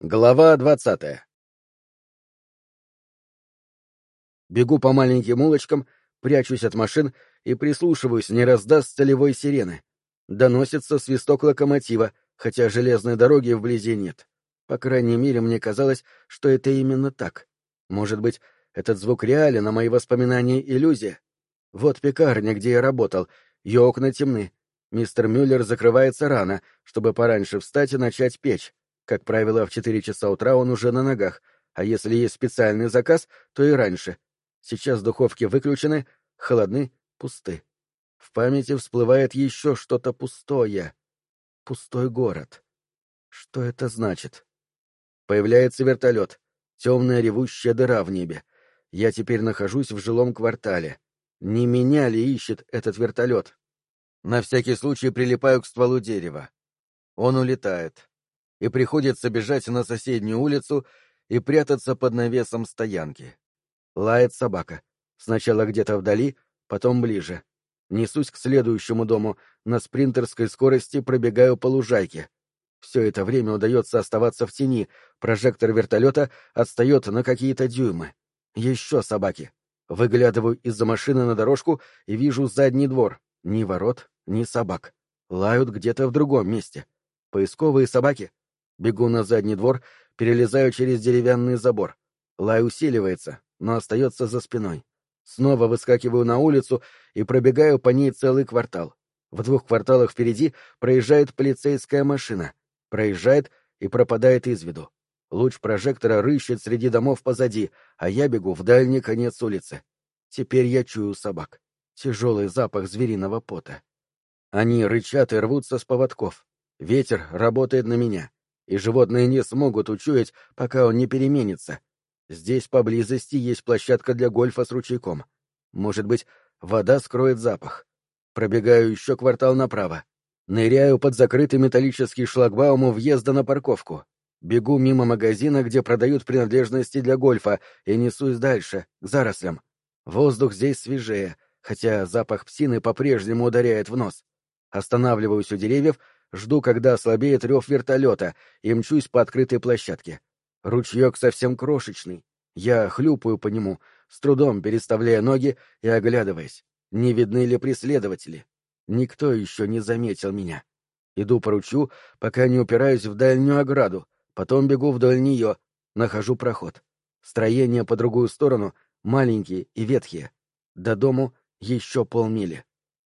Глава двадцатая Бегу по маленьким улочкам, прячусь от машин и прислушиваюсь, не раздаст целевой сирены. Доносится свисток локомотива, хотя железной дороги вблизи нет. По крайней мере, мне казалось, что это именно так. Может быть, этот звук реален, а мои воспоминания — иллюзия? Вот пекарня, где я работал, ее окна темны. Мистер Мюллер закрывается рано, чтобы пораньше встать и начать печь. Как правило, в четыре часа утра он уже на ногах, а если есть специальный заказ, то и раньше. Сейчас духовки выключены, холодны, пусты. В памяти всплывает еще что-то пустое. Пустой город. Что это значит? Появляется вертолет. Темная ревущая дыра в небе. Я теперь нахожусь в жилом квартале. Не меня ли ищет этот вертолет? На всякий случай прилипаю к стволу дерева. Он улетает и приходится бежать на соседнюю улицу и прятаться под навесом стоянки. Лает собака. Сначала где-то вдали, потом ближе. Несусь к следующему дому, на спринтерской скорости пробегаю по лужайке. Все это время удается оставаться в тени, прожектор вертолета отстает на какие-то дюймы. Еще собаки. Выглядываю из-за машины на дорожку и вижу задний двор. Ни ворот, ни собак. Лают где-то в другом месте. Поисковые собаки. Бегу на задний двор, перелезаю через деревянный забор. Лай усиливается, но остается за спиной. Снова выскакиваю на улицу и пробегаю по ней целый квартал. В двух кварталах впереди проезжает полицейская машина. Проезжает и пропадает из виду. Луч прожектора рыщет среди домов позади, а я бегу в дальний конец улицы. Теперь я чую собак. Тяжелый запах звериного пота. Они рычат и рвутся с поводков. Ветер работает на меня и животные не смогут учуять, пока он не переменится. Здесь поблизости есть площадка для гольфа с ручейком. Может быть, вода скроет запах. Пробегаю еще квартал направо. Ныряю под закрытый металлический шлагбаум у въезда на парковку. Бегу мимо магазина, где продают принадлежности для гольфа, и несусь дальше, к зарослям. Воздух здесь свежее, хотя запах псины по-прежнему ударяет в нос. Останавливаюсь у деревьев жду, когда ослабеет рев вертолета, и мчусь по открытой площадке. Ручеек совсем крошечный. Я хлюпаю по нему, с трудом переставляя ноги и оглядываясь. Не видны ли преследователи? Никто еще не заметил меня. Иду по ручью, пока не упираюсь в дальнюю ограду, потом бегу вдоль нее, нахожу проход. Строения по другую сторону маленькие и ветхие. До дому еще полмили.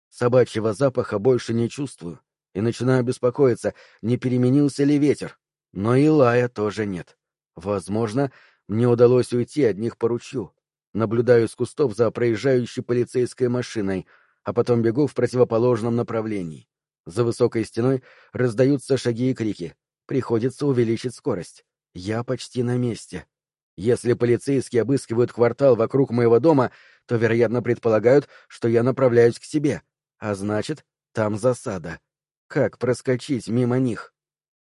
Собачьего запаха больше не чувствую и начинаю беспокоиться, не переменился ли ветер. Но и лая тоже нет. Возможно, мне удалось уйти от них по ручью. Наблюдаю с кустов за проезжающей полицейской машиной, а потом бегу в противоположном направлении. За высокой стеной раздаются шаги и крики. Приходится увеличить скорость. Я почти на месте. Если полицейские обыскивают квартал вокруг моего дома, то, вероятно, предполагают, что я направляюсь к себе. А значит, там засада. Как проскочить мимо них?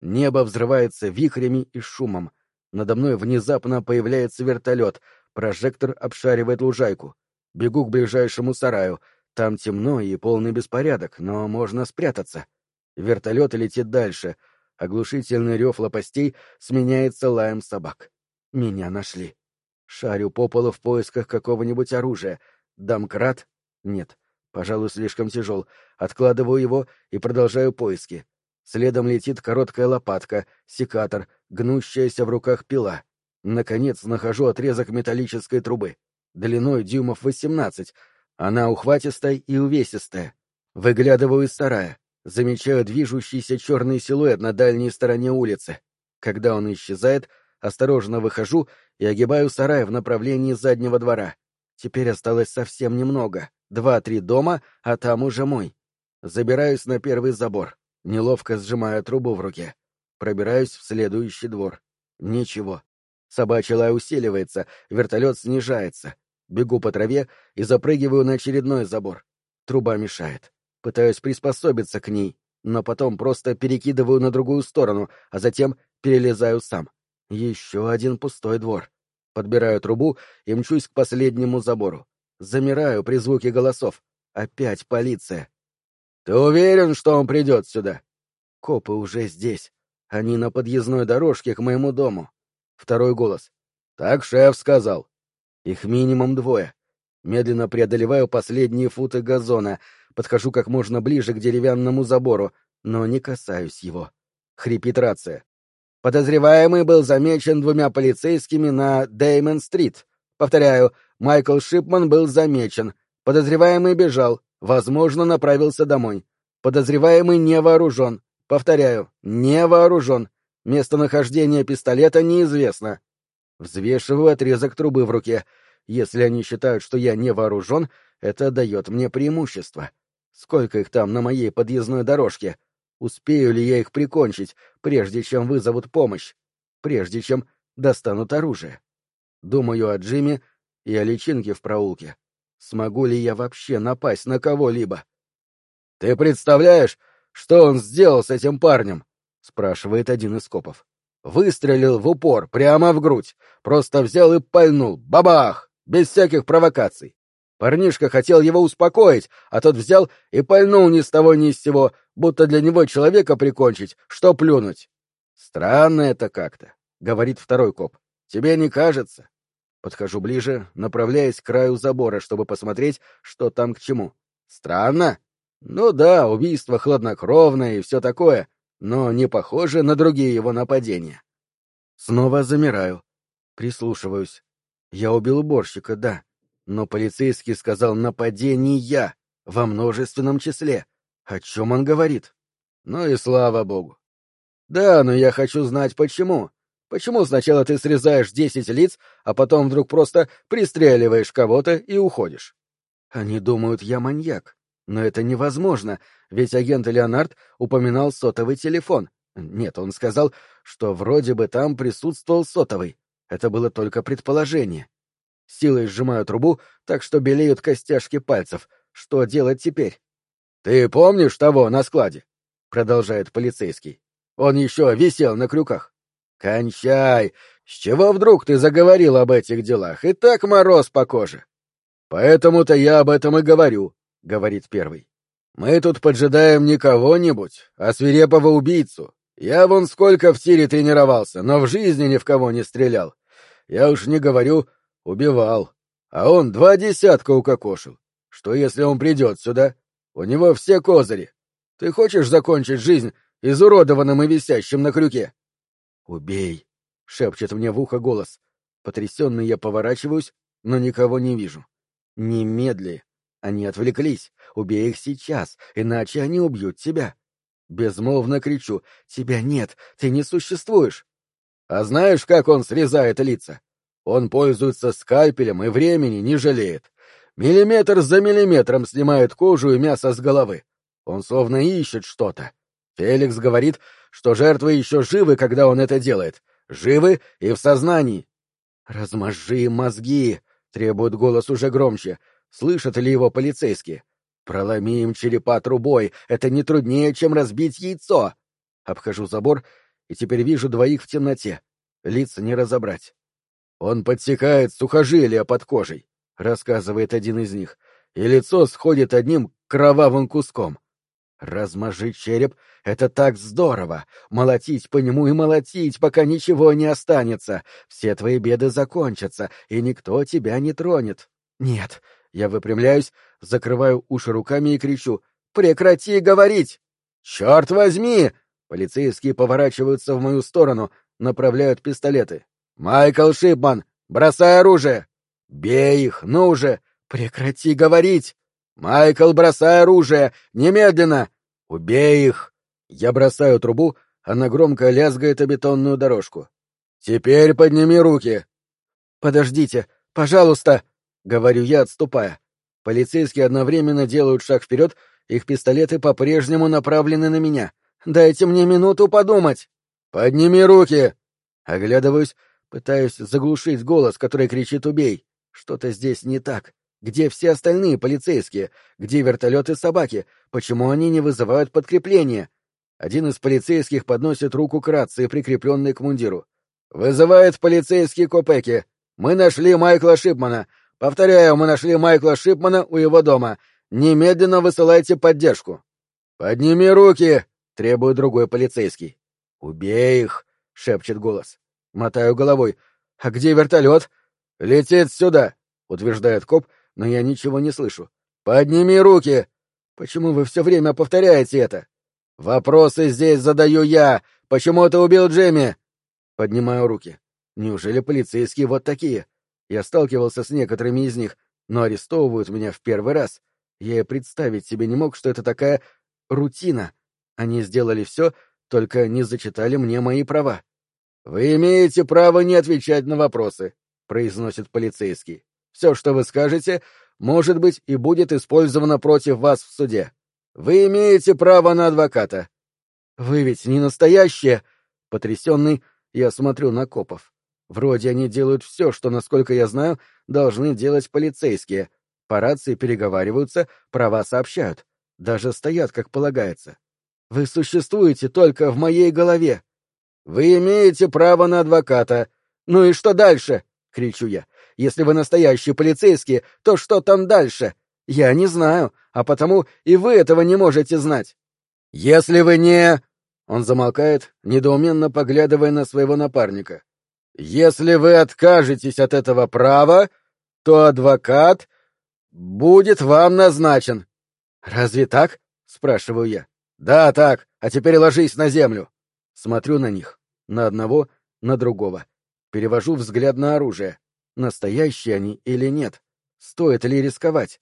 Небо взрывается вихрями и шумом. Надо мной внезапно появляется вертолет, прожектор обшаривает лужайку. Бегу к ближайшему сараю. Там темно и полный беспорядок, но можно спрятаться. Вертолет летит дальше. Оглушительный рев лопастей сменяется лаем собак. Меня нашли. Шарю по полу в поисках какого-нибудь оружия. Домкрат? Нет. Пожалуй, слишком тяжел. Откладываю его и продолжаю поиски. Следом летит короткая лопатка, секатор, гнущаяся в руках пила. Наконец нахожу отрезок металлической трубы. Длиной дюймов восемнадцать. Она ухватистая и увесистая. Выглядываю из сарая. Замечаю движущийся черный силуэт на дальней стороне улицы. Когда он исчезает, осторожно выхожу и огибаю сарай в направлении заднего двора. Теперь осталось совсем немного. Два-три дома, а там уже мой. Забираюсь на первый забор, неловко сжимая трубу в руке. Пробираюсь в следующий двор. Ничего. Собачий лай усиливается, вертолет снижается. Бегу по траве и запрыгиваю на очередной забор. Труба мешает. Пытаюсь приспособиться к ней, но потом просто перекидываю на другую сторону, а затем перелезаю сам. Еще один пустой двор. Подбираю трубу и мчусь к последнему забору. Замираю при звуке голосов. Опять полиция. «Ты уверен, что он придет сюда?» Копы уже здесь. Они на подъездной дорожке к моему дому. Второй голос. Так шеф сказал. Их минимум двое. Медленно преодолеваю последние футы газона, подхожу как можно ближе к деревянному забору, но не касаюсь его. Хрипит рация. Подозреваемый был замечен двумя полицейскими на Деймон-стрит. Повторяю, Майкл Шипман был замечен. Подозреваемый бежал, возможно, направился домой. Подозреваемый не вооружен. Повторяю, не вооружен. Местонахождение пистолета неизвестно. Взвешиваю отрезок трубы в руке. Если они считают, что я не вооружен, это дает мне преимущество. Сколько их там на моей подъездной дорожке? Успею ли я их прикончить, прежде чем вызовут помощь? Прежде чем достанут оружие? Думаю о Джимми и о личинке в проулке. Смогу ли я вообще напасть на кого-либо? — Ты представляешь, что он сделал с этим парнем? — спрашивает один из копов. Выстрелил в упор, прямо в грудь. Просто взял и пальнул. Бабах! Без всяких провокаций. Парнишка хотел его успокоить, а тот взял и пальнул ни с того ни с сего, будто для него человека прикончить, что плюнуть. Странно это как-то, — говорит второй коп. Тебе не кажется? Подхожу ближе, направляясь к краю забора, чтобы посмотреть, что там к чему. Странно? Ну да, убийство хладнокровное и все такое, но не похоже на другие его нападения. Снова замираю, прислушиваюсь. Я убил уборщика, да, но полицейский сказал «нападение» во множественном числе. О чем он говорит? Ну и слава богу. Да, но я хочу знать почему. Почему сначала ты срезаешь десять лиц, а потом вдруг просто пристреливаешь кого-то и уходишь? Они думают, я маньяк. Но это невозможно, ведь агент Леонард упоминал сотовый телефон. Нет, он сказал, что вроде бы там присутствовал сотовый. Это было только предположение. Силой сжимаю трубу, так что белеют костяшки пальцев. Что делать теперь? «Ты помнишь того на складе?» — продолжает полицейский. «Он еще висел на крюках». «Кончай! С чего вдруг ты заговорил об этих делах? И так мороз по коже». «Поэтому-то я об этом и говорю», — говорит первый. «Мы тут поджидаем не кого-нибудь, а свирепого убийцу. Я вон сколько в тире тренировался, но в жизни ни в кого не стрелял. Я уж не говорю, убивал. А он два десятка укокошил. Что если он придет сюда? У него все козыри. Ты хочешь закончить жизнь изуродованным и висящим на крюке? «Убей!» — шепчет мне в ухо голос. Потрясенный я поворачиваюсь, но никого не вижу. Немедли. Они отвлеклись. Убей их сейчас, иначе они убьют тебя. Безмолвно кричу. Тебя нет, ты не существуешь. А знаешь, как он срезает лица? Он пользуется скальпелем и времени не жалеет. Миллиметр за миллиметром снимает кожу и мясо с головы. Он словно ищет что-то. Феликс говорит, что жертвы еще живы, когда он это делает. Живы и в сознании. «Размажи мозги!» — требует голос уже громче. Слышат ли его полицейские? «Проломи им черепа трубой. Это не труднее, чем разбить яйцо!» Обхожу забор и теперь вижу двоих в темноте. Лица не разобрать. Он подсекает сухожилия под кожей. — рассказывает один из них, — и лицо сходит одним кровавым куском. Размажить череп — это так здорово! Молотить по нему и молотить, пока ничего не останется. Все твои беды закончатся, и никто тебя не тронет. Нет, я выпрямляюсь, закрываю уши руками и кричу «Прекрати говорить!» «Черт возьми!» Полицейские поворачиваются в мою сторону, направляют пистолеты. «Майкл Шипман, бросай оружие!» «Бей их, ну уже! Прекрати говорить! Майкл, бросай оружие! Немедленно! Убей их!» Я бросаю трубу, она громко лязгает о бетонную дорожку. «Теперь подними руки!» «Подождите, пожалуйста!» — говорю я, отступая. Полицейские одновременно делают шаг вперед, их пистолеты по-прежнему направлены на меня. «Дайте мне минуту подумать!» «Подними руки!» Оглядываюсь, пытаюсь заглушить голос, который кричит «Убей!» Что-то здесь не так. Где все остальные полицейские? Где вертолеты собаки? Почему они не вызывают подкрепление? Один из полицейских подносит руку к рации, прикрепленной к мундиру. «Вызывает полицейский Копеки. Мы нашли Майкла Шипмана. Повторяю, мы нашли Майкла Шипмана у его дома. Немедленно высылайте поддержку». «Подними руки!» — требует другой полицейский. «Убей их!» — шепчет голос. Мотаю головой. «А где вертолет?» «Летит сюда!» — утверждает коп, но я ничего не слышу. «Подними руки!» «Почему вы все время повторяете это?» «Вопросы здесь задаю я! Почему ты убил Джемми?» Поднимаю руки. Неужели полицейские вот такие? Я сталкивался с некоторыми из них, но арестовывают меня в первый раз. Я и представить себе не мог, что это такая рутина. Они сделали все, только не зачитали мне мои права. «Вы имеете право не отвечать на вопросы», — произносит полицейский. «Все, что вы скажете, может быть и будет использовано против вас в суде. Вы имеете право на адвоката». «Вы ведь не настоящие!» Потрясенный, я смотрю на копов. Вроде они делают все, что, насколько я знаю, должны делать полицейские. По рации переговариваются, права сообщают. Даже стоят, как полагается. Вы существуете только в моей голове. Вы имеете право на адвоката. Ну и что дальше? кричу я. Если вы настоящие полицейские, то что там дальше? Я не знаю, а потому и вы этого не можете знать. Если вы не... Он замолкает, недоуменно поглядывая на своего напарника. Если вы откажетесь от этого права, то адвокат будет вам назначен. Разве так? спрашиваю я. Да, так. А теперь ложись на землю. Смотрю на них, на одного, на другого. Перевожу взгляд на оружие. Настоящие они или нет? Стоит ли рисковать?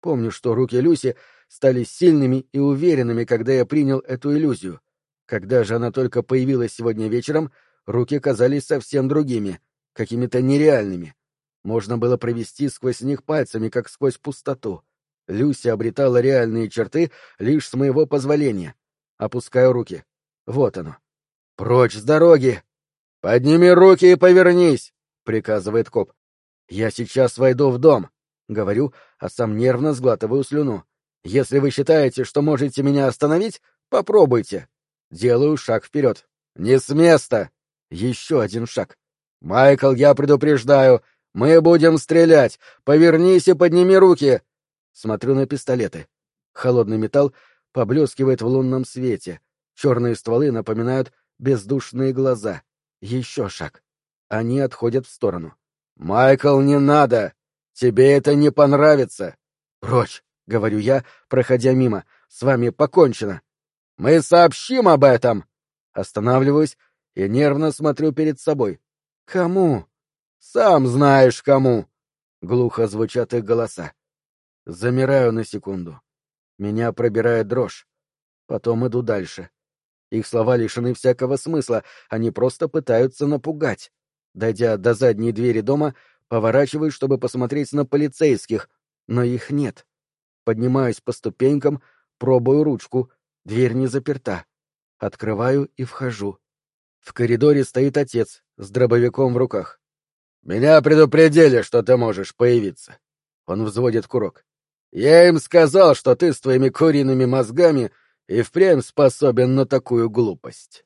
Помню, что руки Люси стали сильными и уверенными, когда я принял эту иллюзию. Когда же она только появилась сегодня вечером, руки казались совсем другими, какими-то нереальными. Можно было провести сквозь них пальцами, как сквозь пустоту. Люся обретала реальные черты лишь с моего позволения. Опускаю руки. Вот оно. «Прочь с дороги!» «Подними руки и повернись!» — приказывает коп. «Я сейчас войду в дом», — говорю, а сам нервно сглатываю слюну. «Если вы считаете, что можете меня остановить, попробуйте». Делаю шаг вперед. «Не с места!» Еще один шаг. «Майкл, я предупреждаю, мы будем стрелять! Повернись и подними руки!» Смотрю на пистолеты. Холодный металл поблескивает в лунном свете. Черные стволы напоминают бездушные глаза. Еще шаг. Они отходят в сторону. «Майкл, не надо! Тебе это не понравится!» «Прочь!» — говорю я, проходя мимо. «С вами покончено!» «Мы сообщим об этом!» Останавливаюсь и нервно смотрю перед собой. «Кому?» «Сам знаешь, кому!» Глухо звучат их голоса. Замираю на секунду. Меня пробирает дрожь. Потом иду дальше. Их слова лишены всякого смысла, они просто пытаются напугать. Дойдя до задней двери дома, поворачиваюсь, чтобы посмотреть на полицейских, но их нет. Поднимаюсь по ступенькам, пробую ручку, дверь не заперта. Открываю и вхожу. В коридоре стоит отец с дробовиком в руках. «Меня предупредили, что ты можешь появиться». Он взводит курок. «Я им сказал, что ты с твоими куриными мозгами и впрямь способен на такую глупость.